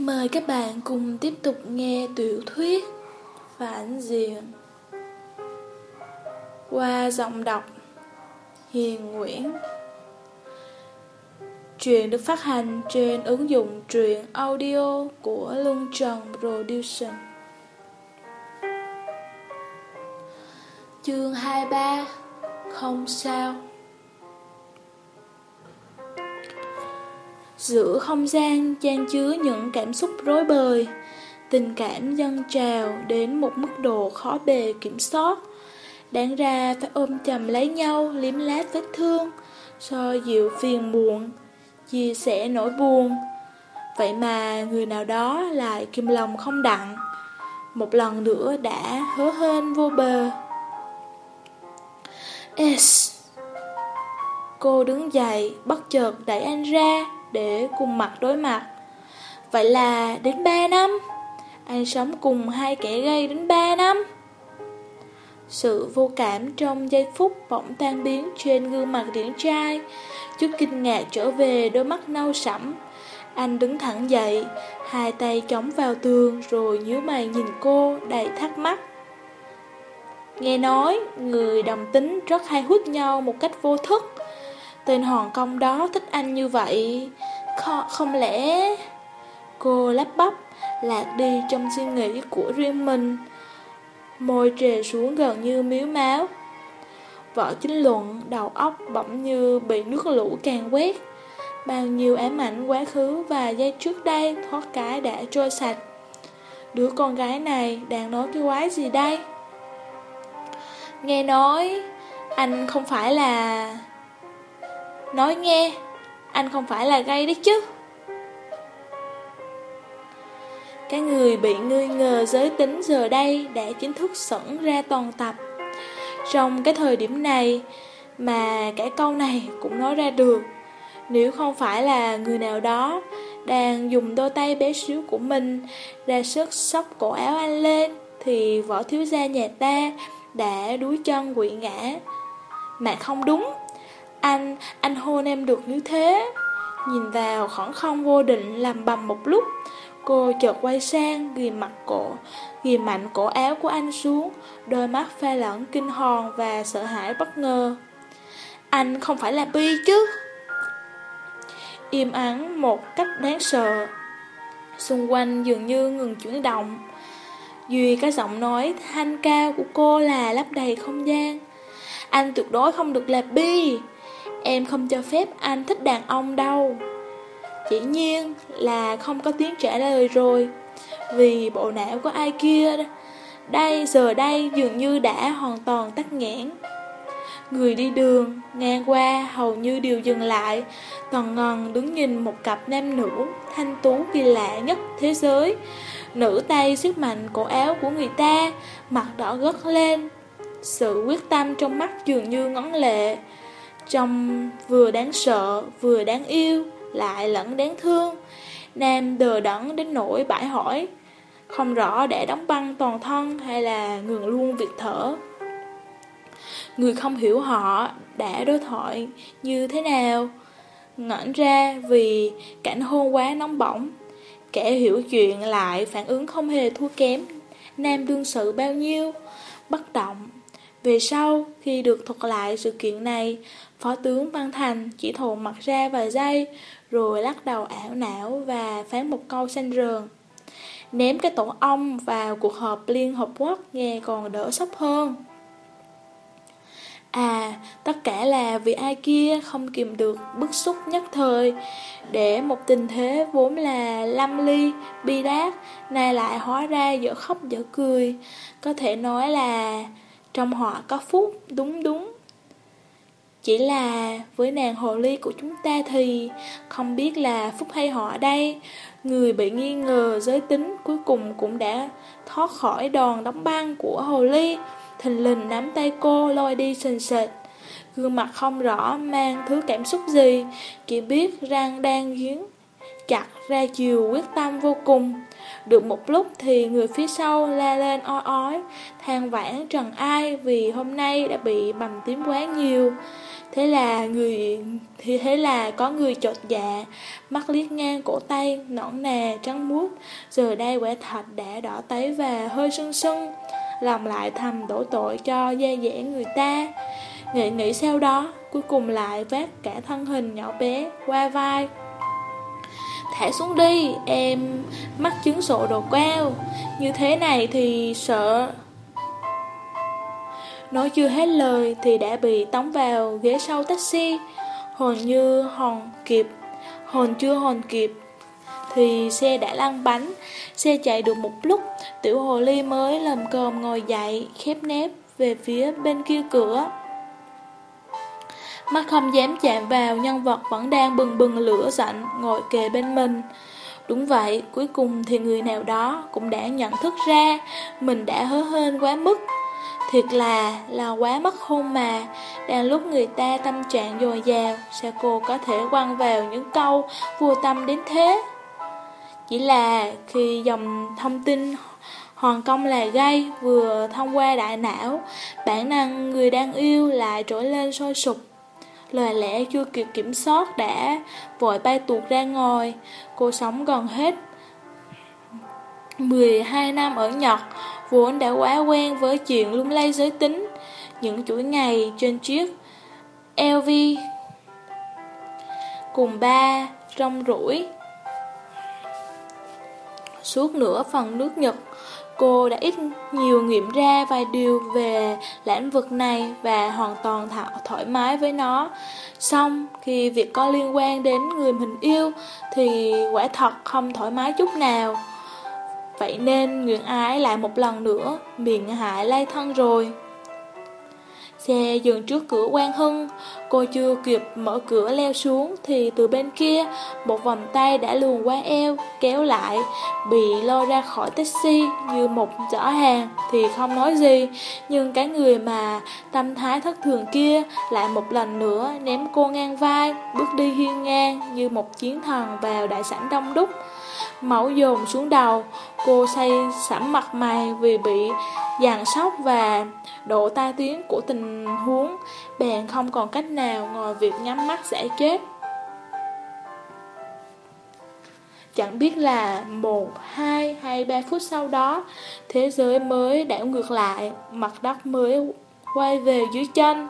Mời các bạn cùng tiếp tục nghe tiểu thuyết Phản Diện. Qua giọng đọc, Hiền Nguyễn. Truyện được phát hành trên ứng dụng truyện audio của Luân Trần Production. Chương 23 Không sao. Giữa không gian chan chứa những cảm xúc rối bời, Tình cảm dâng trào đến một mức độ khó bề kiểm soát. Đáng ra phải ôm chầm lấy nhau, liếm lát vết thương, So dịu phiền muộn, Chia sẻ nỗi buồn. Vậy mà người nào đó lại kim lòng không đặng, Một lần nữa đã hứa hên vô bờ. S. Cô đứng dậy, bất chợt đẩy anh ra để cùng mặt đối mặt. Vậy là đến 3 năm, anh sống cùng hai kẻ gây đến 3 năm. Sự vô cảm trong giây phút bỗng tan biến trên gương mặt điển trai, chút kinh ngạc trở về đôi mắt nâu sẫm. Anh đứng thẳng dậy, hai tay chống vào tường rồi nhíu mày nhìn cô đầy thắc mắc. Nghe nói, người đồng tính rất hay hút nhau một cách vô thức. Tên Hòn Công đó thích anh như vậy. Kho, Không lẽ Cô lắp bắp Lạc đi trong suy nghĩ của riêng mình Môi trề xuống gần như miếu máu. Vợ chính luận Đầu óc bỗng như bị nước lũ càng quét. Bao nhiêu ám ảnh quá khứ Và giây trước đây thoát cái đã trôi sạch. Đứa con gái này đang nói cái quái gì đây? Nghe nói Anh không phải là Nói nghe, anh không phải là gay đấy chứ. Cái người bị nghi ngờ giới tính giờ đây đã chính thức sẵn ra toàn tập. Trong cái thời điểm này mà cái câu này cũng nói ra được. Nếu không phải là người nào đó đang dùng đôi tay bé xíu của mình ra sức sóc cổ áo anh lên thì võ thiếu gia nhà ta đã đuối chân quỵ ngã. Mà không đúng, anh, anh hôn em được như thế. Nhìn vào khoảng không vô định làm bầm một lúc Cô chợt quay sang ghi mặt cổ Ghi mạnh cổ áo của anh xuống. Đôi mắt pha lẫn kinh hồn và sợ hãi bất ngờ. Anh không phải là Bi chứ? Im ắng một cách đáng sợ. Xung quanh dường như ngừng chuyển động. Duy cái giọng nói thanh cao của cô là lấp đầy không gian. Anh tuyệt đối không được là Bi. Em không cho phép anh thích đàn ông đâu. Chỉ nhiên là không có tiếng trả lời rồi. Vì bộ não của ai kia Đây, giờ đây dường như đã hoàn toàn tắt nghẽn. Người đi đường, ngang qua hầu như đều dừng lại toàn ngần đứng nhìn một cặp nam nữ Thanh tú kỳ lạ nhất thế giới. Nữ tay siết mạnh cổ áo của người ta, Mặt đỏ gất lên. Sự quyết tâm trong mắt dường như ngấn lệ. Trông vừa đáng sợ, vừa đáng yêu, lại lẫn đáng thương. Nam đờ đẫn đến nỗi bãi hỏi, không rõ để đóng băng toàn thân hay là ngừng luôn việc thở. Người không hiểu họ đã đối thoại như thế nào, ngẩn ra vì cảnh hôn quá nóng bỏng. Kẻ hiểu chuyện lại phản ứng không hề thua kém, Nam đương sự bao nhiêu, bất động. Về sau, khi được thuật lại sự kiện này, Phó tướng Văn Thành chỉ thụ mặt ra vài giây, rồi lắc đầu ảo não và phán một câu xanh rường, Ném cái tổ ong vào cuộc họp Liên Hợp Quốc nghe còn đỡ sốc hơn. À, tất cả là vì ai kia không kìm được bức xúc nhất thời, để một tình thế vốn là lâm ly, bi đát, nay lại hóa ra dở khóc dở cười. Có thể nói là trong họ có phúc, đúng đúng. Chỉ là với nàng hồ ly của chúng ta thì không biết là phúc hay họ đây. Người bị nghi ngờ giới tính cuối cùng cũng đã thoát khỏi đòn đóng băng của hồ ly. Thình lình nắm tay cô lôi đi sình sệt. Gương mặt không rõ mang thứ cảm xúc gì, chỉ biết răng đang giếng chặt ra chiều quyết tâm vô cùng. Được một lúc thì người phía sau la lên oi ói, than vãn trần ai vì hôm nay đã bị bầm tím quá nhiều. Thế là người thì thế là có người chột dạ, mắt liếc ngang cổ tay, nõn nà, trắng muốt, giờ đây quả thật đã đỏ tấy và hơi sưng sưng, lòng lại thầm đổ tội cho da dẻ người ta. Nghĩ nghĩ sau đó, cuối cùng lại vác cả thân hình nhỏ bé qua vai. Thả xuống đi, em mắc chứng sổ đồ queo, như thế này thì sợ Nói chưa hết lời thì đã bị tống vào ghế sau taxi Hồn như hòn kịp Hồn chưa hồn kịp Thì xe đã lăn bánh Xe chạy được một lúc Tiểu hồ ly mới lầm cồm ngồi dậy Khép nép về phía bên kia cửa Mắt không dám chạm vào nhân vật vẫn đang bừng bừng lửa giận ngồi kề bên mình. Đúng vậy, cuối cùng thì người nào đó cũng đã nhận thức ra mình đã hớ hên quá mức. Thiệt là, là quá mất hôn mà, đang lúc người ta tâm trạng dồi dào, sao cô có thể quăng vào những câu vô tâm đến thế? Chỉ là khi dòng thông tin Hòn công là gây vừa thông qua đại não, bản năng người đang yêu lại trỗi lên sôi sục. Lời lẽ chưa kịp kiểm soát đã vội bay tuột ra ngồi. Cô sống gần hết 12 năm ở Nhật, vốn đã quá quen với chuyện lung lay giới tính. Những chuỗi ngày trên chiếc LV cùng ba trong rủi. Suốt nửa phần nước Nhật, cô đã ít nhiều nghiệm ra vài điều về lãnh vực này và hoàn toàn thảo thoải mái với nó. Xong, khi việc có liên quan đến người mình yêu thì quả thật không thoải mái chút nào. Vậy nên Nguyễn Ái lại một lần nữa miệng hại lay thân rồi. Xe dừng trước cửa quan hưng, cô chưa kịp mở cửa leo xuống thì từ bên kia, một vòng tay đã luồn qua eo, kéo lại, bị lôi ra khỏi taxi như một giỏ hàng thì không nói gì, nhưng cái người mà tâm thái thất thường kia lại một lần nữa ném cô ngang vai, bước đi hiên ngang như một chiến thần vào đại sảnh đông đúc. Máu dồn xuống đầu, cô say sẩm mặt mày vì bị dàn sóc và độ tai tiếng của tình huống, bèn không còn cách nào ngoài việc nhắm mắt giải chết. Chẳng biết là một, hai hay ba phút sau đó, thế giới mới đảo ngược lại, mặt đất mới quay về dưới chân.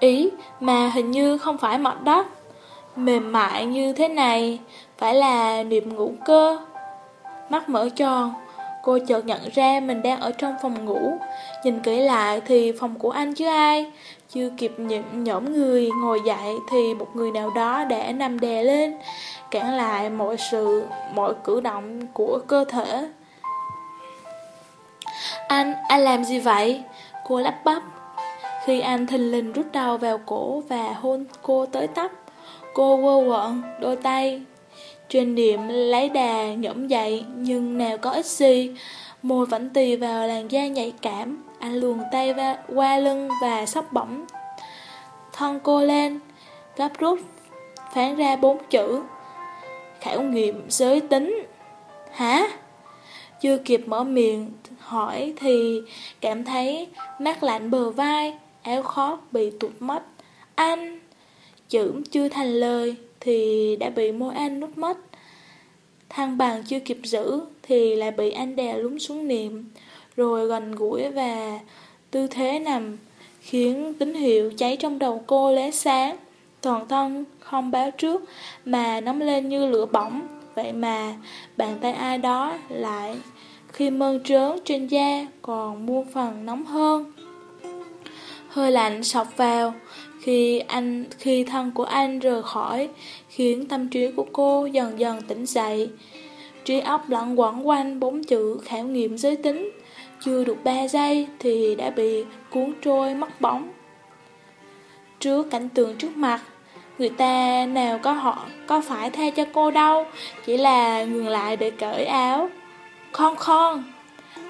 Ý mà hình như không phải mặt đất, mềm mại như thế này, phải là niệm ngủ cơ. Mắt mở tròn, cô chợt nhận ra mình đang ở trong phòng ngủ. Nhìn kỹ lại thì phòng của anh chứ ai. Chưa kịp nhận nhõm người ngồi dậy thì một người nào đó đã nằm đè lên, cản lại mọi sự, mọi cử động của cơ thể. Anh, anh làm gì vậy? Cô lắp bắp. Khi anh thình lình rút đầu vào cổ và hôn cô tới tấp, cô quơ quận, đôi tay trên điểm lấy đà nhổm dậy nhưng nào có ích gì. Môi vẫn tì vào làn da nhạy cảm. Anh luồn tay va, qua lưng và sóc bỏng. Thân cô lên, gấp rút, phán ra bốn chữ. Khảo nghiệm giới tính. Hả? Chưa kịp mở miệng hỏi thì cảm thấy mát lạnh bờ vai, áo khó bị tụt mất. Anh! Chữ chưa thành lời thì đã bị môi anh nút mất. Thăng bằng chưa kịp giữ thì lại bị anh đè lúng xuống niệm, rồi gần gũi và tư thế nằm khiến tín hiệu cháy trong đầu cô lóe sáng. Toàn thân không báo trước mà nóng lên như lửa bỏng, vậy mà bàn tay ai đó lại khi mơn trớn trên da còn muôn phần nóng hơn. Hơi lạnh sọc vào, khi anh khi thân của anh rời khỏi, khiến tâm trí của cô dần dần tỉnh dậy. Trí óc lẫn quẩn quanh bốn chữ khảo nghiệm giới tính, chưa được ba giây thì đã bị cuốn trôi mất bóng. Trước cảnh tượng trước mặt, người ta nào có họ có phải tha cho cô đâu, chỉ là ngừng lại để cởi áo. Khon khon,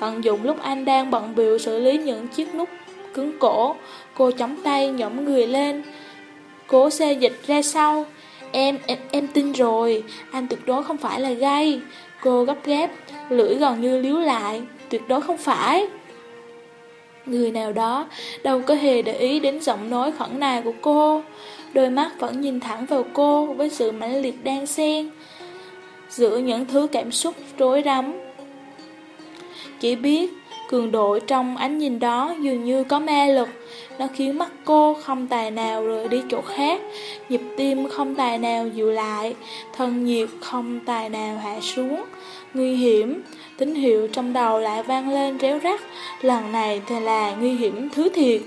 tận dụng lúc anh đang bận biểu xử lý những chiếc nút cứng cổ, cô chống tay nhõm người lên, cố xe dịch ra sau. Em, em, em tin rồi, anh tuyệt đối không phải là gay. Cô gấp gáp, lưỡi gần như liếu lại, tuyệt đối không phải. Người nào đó đâu có hề để ý đến giọng nói khẩn nài của cô Đôi mắt vẫn nhìn thẳng vào cô với sự mãnh liệt đan xen Giữa những thứ cảm xúc rối rắm Chỉ biết cường độ trong ánh nhìn đó dường như có ma lực. Nó khiến mắt cô không tài nào rời đi chỗ khác, Nhịp tim không tài nào dịu lại, Thân nhiệt không tài nào hạ xuống. Nguy hiểm, Tín hiệu trong đầu lại vang lên réo rắt, Lần này thì là nguy hiểm thứ thiệt.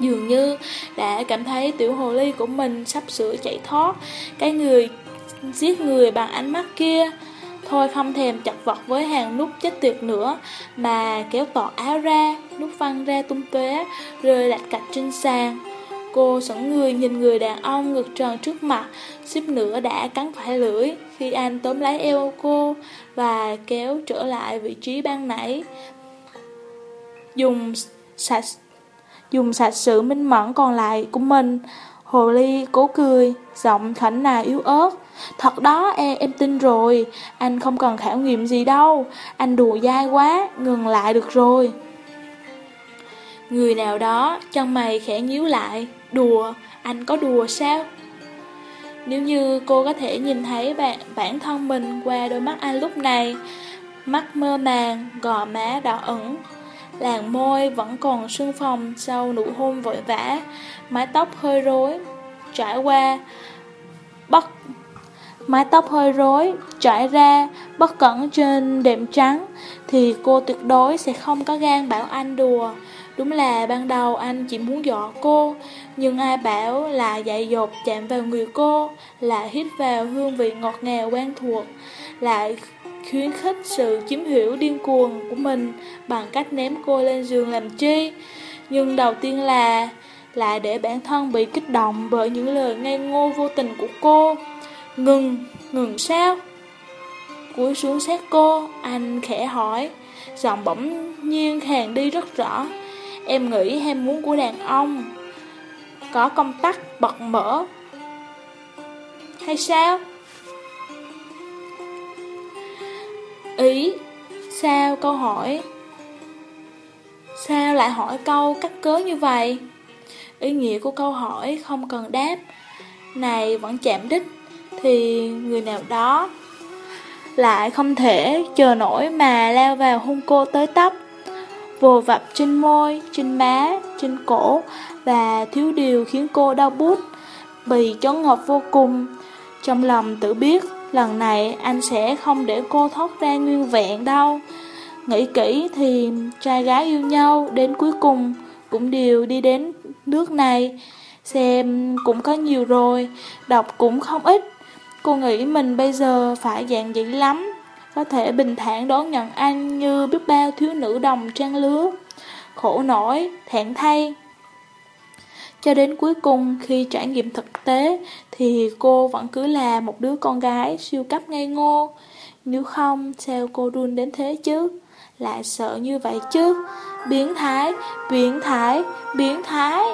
Dường như đã cảm thấy tiểu hồ ly của mình sắp sửa chạy thoát, Cái người, giết người bằng ánh mắt kia. Thôi không thèm chặt vật với hàng nút chết tiệt nữa, Mà kéo tọt áo ra, Nút văng ra tung tóe, Rơi lạch cạch trên sàn. Cô sững người nhìn người đàn ông ngực tròn trước mặt, Xíp nữa đã cắn phải lưỡi, Khi anh tóm lấy eo cô Và kéo trở lại vị trí ban nãy. Dùng sạch Dùng sạch sự minh mẫn còn lại của mình, Hồ ly cố cười, Giọng thảnh nà yếu ớt. Thật đó em, em tin rồi. Anh không cần khảo nghiệm gì đâu. Anh đùa dai quá Ngừng lại được rồi. Người nào đó chân mày khẽ nhíu lại. Đùa, anh có đùa sao? Nếu như cô có thể nhìn thấy bạn bản thân mình qua đôi mắt anh lúc này Mắt mơ màng, gò má đỏ ửng Làn môi vẫn còn sưng phồng sau nụ hôn vội vã Mái tóc hơi rối Trải qua Bất Mái tóc hơi rối, Trải ra Bất cẩn trên đệm trắng Thì cô tuyệt đối sẽ không có gan bảo anh đùa. Đúng là ban đầu anh chỉ muốn dọa cô, Nhưng ai bảo là dạy dột chạm vào người cô, Là hít vào hương vị ngọt ngào quen thuộc, Lại khuyến khích sự chiếm hiểu điên cuồng của mình Bằng cách ném cô lên giường làm chi. Nhưng đầu tiên là Lại để bản thân bị kích động bởi những lời ngây ngô vô tình của cô. Ngừng, ngừng sao? Cúi xuống sát cô, anh khẽ hỏi. Giọng bỗng nhiên hàng đi rất rõ. Em nghĩ ham muốn của đàn ông. Có công tắc bật mở. Hay sao? Ý Sao câu hỏi? Sao lại hỏi câu cắt cớ như vậy? Ý nghĩa của câu hỏi không cần đáp. Này vẫn chạm đích. Thì người nào đó Lại không thể chờ nổi mà lao vào hôn cô tới tấp vồ vập trên môi, trên má, trên cổ và thiếu điều khiến cô đau bút, bị chấn ngọt vô cùng. Trong lòng tự biết, lần này anh sẽ không để cô thoát ra nguyên vẹn đâu. Nghĩ kỹ thì trai gái yêu nhau đến cuối cùng cũng đều đi đến nước này. Xem cũng có nhiều rồi, đọc cũng không ít. Cô nghĩ mình bây giờ phải dạng dĩ lắm có thể bình thản đón nhận anh như biết bao thiếu nữ đồng trang lứa. Khổ nổi, thẹn thay. Cho đến cuối cùng khi trải nghiệm thực tế thì cô vẫn cứ là một đứa con gái siêu cấp ngây ngô. Nếu không sao cô run đến thế chứ? Lại sợ như vậy chứ? Biến thái, biến thái, biến thái.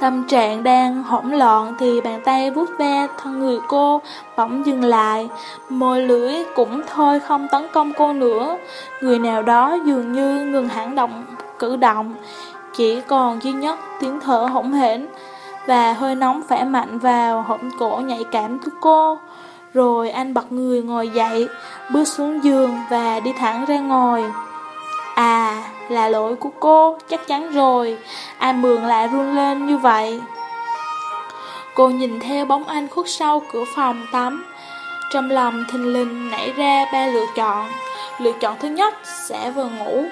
Tâm trạng đang hỗn loạn thì bàn tay vuốt ve thân người cô bỗng dừng lại, môi lưỡi cũng thôi không tấn công cô nữa. Người nào đó dường như ngừng hẳn động cử động, chỉ còn duy nhất tiếng thở hỗn hển và hơi nóng phả mạnh vào hõm cổ nhạy cảm của cô. Rồi anh bật người ngồi dậy, bước xuống giường và đi thẳng ra ngồi. À, là lỗi của cô, chắc chắn rồi. Ai mường lại run lên như vậy? Cô nhìn theo bóng anh khuất sau cửa phòng tắm. Trong lòng thình lình nảy ra ba lựa chọn. Lựa chọn thứ nhất, sẽ vừa ngủ.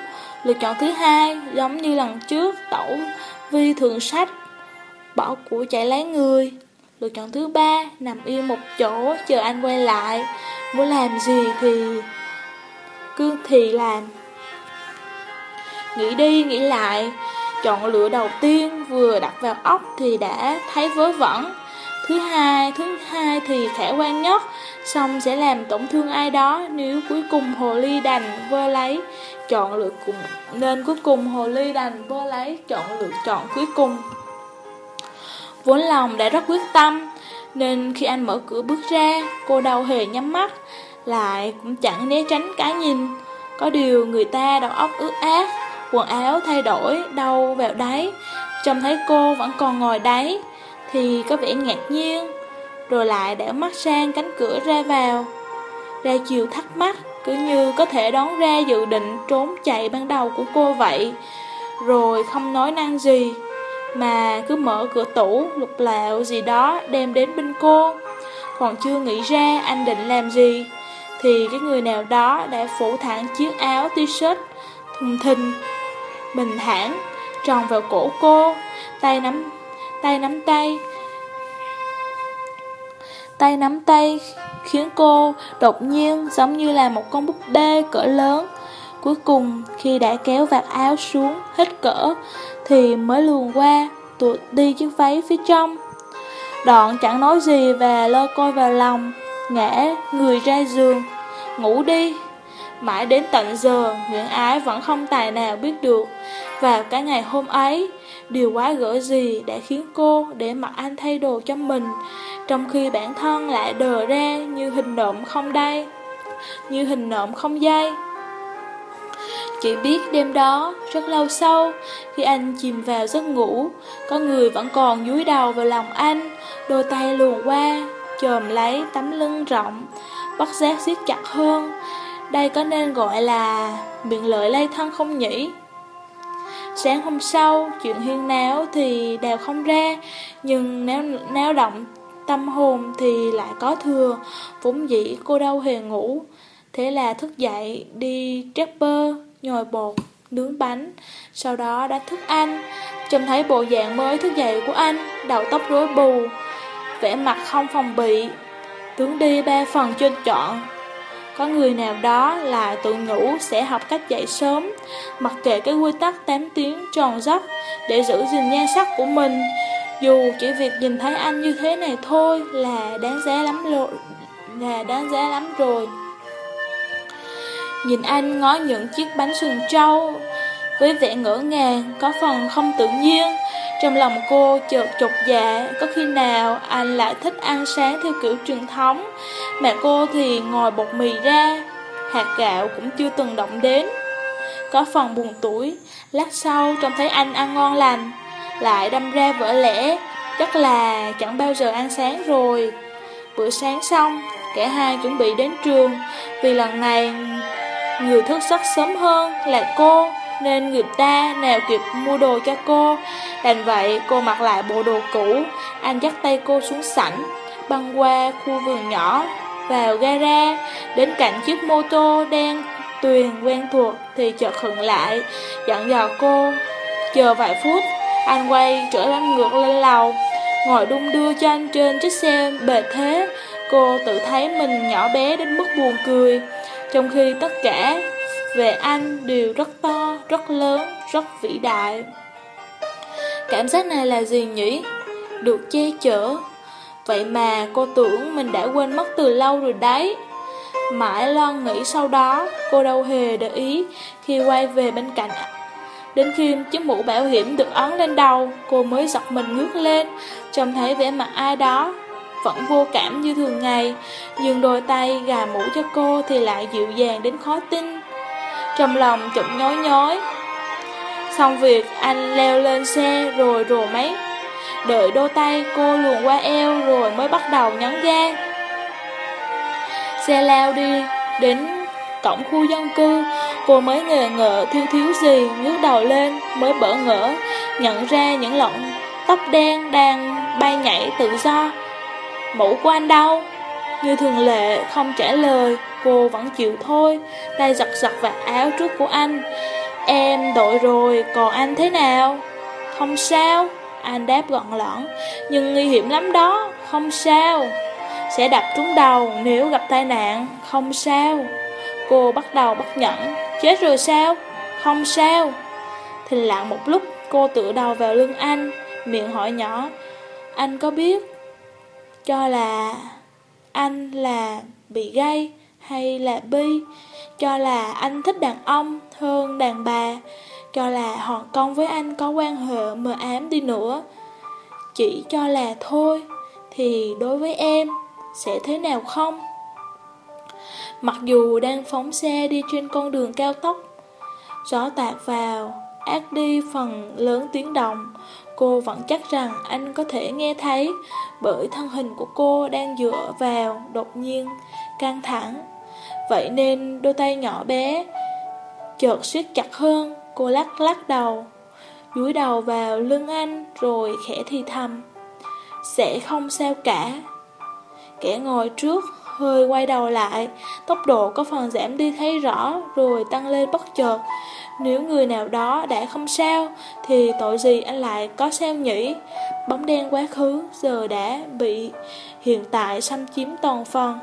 Lựa chọn thứ hai, giống như lần trước, tẩu vi thường sách, bỏ của chạy lấy người. Lựa chọn thứ ba, nằm yên một chỗ, chờ anh quay lại. Muốn làm gì thì cứ thì làm. Nghĩ đi nghĩ lại. Chọn lựa đầu tiên vừa đặt vào óc thì đã thấy vớ vẩn. Thứ hai, thứ hai thì khả quan nhất Xong sẽ làm tổn thương ai đó Nếu cuối cùng hồ ly đành vơ lấy. Chọn lựa cùng Nên cuối cùng hồ ly đành vơ lấy Chọn lựa chọn cuối cùng. Vốn lòng đã rất quyết tâm Nên khi anh mở cửa bước ra Cô đâu hề nhắm mắt Lại cũng chẳng né tránh cái nhìn. Có điều người ta đầu óc ướt ác Quần áo thay đổi đâu vào đấy Trông thấy cô vẫn còn ngồi đấy, Thì có vẻ ngạc nhiên. Rồi lại đảo mắt sang cánh cửa ra vào. Ra chiều thắc mắc, Cứ như có thể đón ra dự định trốn chạy ban đầu của cô vậy. Rồi không nói năng gì, Mà cứ mở cửa tủ, lục lạo gì đó đem đến bên cô. Còn chưa nghĩ ra anh định làm gì, Thì cái người nào đó đã phủ thẳng chiếc áo t-shirt thùng thình bình thản tròn vào cổ cô, tay nắm tay nắm tay. Tay nắm tay khiến cô đột nhiên giống như là một con búp bê cỡ lớn. Cuối cùng khi đã kéo vạt áo xuống hết cỡ thì mới luồn qua tuột đi chiếc váy phía trong. Đoạn chẳng nói gì và lơ coi vào lòng, ngã người ra giường, ngủ đi. Mãi đến tận giờ, Nguyễn Ái vẫn không tài nào biết được. Và cả ngày hôm ấy, điều quá gỡ gì đã khiến cô để mặc anh thay đồ cho mình Trong khi bản thân lại đờ ra như hình nộm không đây Như hình nộm không dây. Chỉ biết đêm đó, rất lâu sau, khi anh chìm vào giấc ngủ Có người vẫn còn dúi đầu vào lòng anh Đôi tay luồn qua, chồm lấy tấm lưng rộng Bắt giác siết chặt hơn đây có nên gọi là miệng lợi lây thân không nhỉ? Sáng hôm sau, chuyện huyên náo thì đều không ra, nhưng náo, náo động tâm hồn thì lại có thừa, vốn dĩ cô đâu hề ngủ. Thế là thức dậy, đi trapper, nhồi bột, nướng bánh, sau đó đã thức anh. Trông thấy bộ dạng mới thức dậy của anh, đầu tóc rối bù, vẻ mặt không phòng bị, tướng đi ba phần trên chọn, có người nào đó là tự nhủ sẽ học cách dậy sớm, mặc kệ cái quy tắc 8 tiếng tròn giấc để giữ gìn nhan sắc của mình. Dù chỉ việc nhìn thấy anh như thế này thôi là đáng giá lắm rồi. Là đáng giá lắm rồi. Nhìn anh ngó những chiếc bánh sườn trâu với vẻ ngỡ ngàng, có phần không tự nhiên. Trong lòng cô chợt chột dạ, có khi nào anh lại thích ăn sáng theo kiểu truyền thống, mà cô thì ngồi bột mì ra, hạt gạo cũng chưa từng động đến. Có phần buồn tuổi, lát sau trông thấy anh ăn ngon lành, lại đâm ra vỡ lẽ, chắc là chẳng bao giờ ăn sáng rồi. Bữa sáng xong, cả hai chuẩn bị đến trường, vì lần này người thức giấc sớm hơn là cô nên người ta nào kịp mua đồ cho cô. Đành vậy cô mặc lại bộ đồ cũ, anh dắt tay cô xuống sảnh, băng qua khu vườn nhỏ, vào gara, đến cạnh chiếc mô tô đen tuyền quen thuộc thì chợt khựng lại, dặn dò cô. Chờ vài phút, anh quay trở lăn ngược lên lầu, ngồi đung đưa cho anh trên chiếc xe bề thế. Cô tự thấy mình nhỏ bé đến mức buồn cười, trong khi tất cả về anh đều rất to, rất lớn, rất vĩ đại. Cảm giác này là gì nhỉ? Được che chở. Vậy mà cô tưởng mình đã quên mất từ lâu rồi đấy. Mãi lo nghĩ sau đó, cô đâu hề để ý khi quay về bên cạnh. Đến khi chiếc mũ bảo hiểm được ấn lên đầu, cô mới giật mình ngước lên, trông thấy vẻ mặt ai đó vẫn vô cảm như thường ngày, nhưng đôi tay gà mũ cho cô thì lại dịu dàng đến khó tin. Trong lòng chụp nhói nhói. Xong việc, anh leo lên xe rồi rồ mấy Đợi đôi tay cô luồn qua eo rồi mới bắt đầu nhấn ga. Xe lao đi đến cổng khu dân cư. Cô mới ngờ ngợ thiếu thiếu gì ngước đầu lên mới bỡ ngỡ, Nhận ra những lọn tóc đen đang bay nhảy tự do. Mũ của anh đâu? Như thường lệ, không trả lời. Cô vẫn chịu thôi. Tay giật giật vạt áo trước của anh. Em đội rồi, Còn anh thế nào? Không sao, Anh đáp gọn lõn. Nhưng nguy hiểm lắm đó, Không sao. Sẽ đập trúng đầu nếu gặp tai nạn, Không sao. Cô bắt đầu bất nhẫn. Chết rồi sao? Không sao. Thình lặng một lúc, Cô tựa đầu vào lưng anh. Miệng hỏi nhỏ, Anh có biết Cho là Anh là bị gây hay là bi, cho là anh thích đàn ông hơn đàn bà, cho là Hòn Công với anh có quan hệ mờ ám đi nữa. Chỉ cho là thôi, thì đối với em sẽ thế nào không? Mặc dù đang phóng xe đi trên con đường cao tốc, gió tạt vào, ác đi phần lớn tiếng động, cô vẫn chắc rằng anh có thể nghe thấy bởi thân hình của cô đang dựa vào đột nhiên căng thẳng. Vậy nên đôi tay nhỏ bé chợt siết chặt hơn, cô lắc lắc đầu, dúi đầu vào lưng anh rồi khẽ thì thầm. Sẽ không sao cả. Kẻ ngồi trước hơi quay đầu lại, tốc độ có phần giảm đi thấy rõ rồi tăng lên bất chợt. Nếu người nào đó đã không sao, thì tội gì anh lại có sao nhỉ? Bóng đen quá khứ giờ đã bị hiện tại xâm chiếm toàn phần.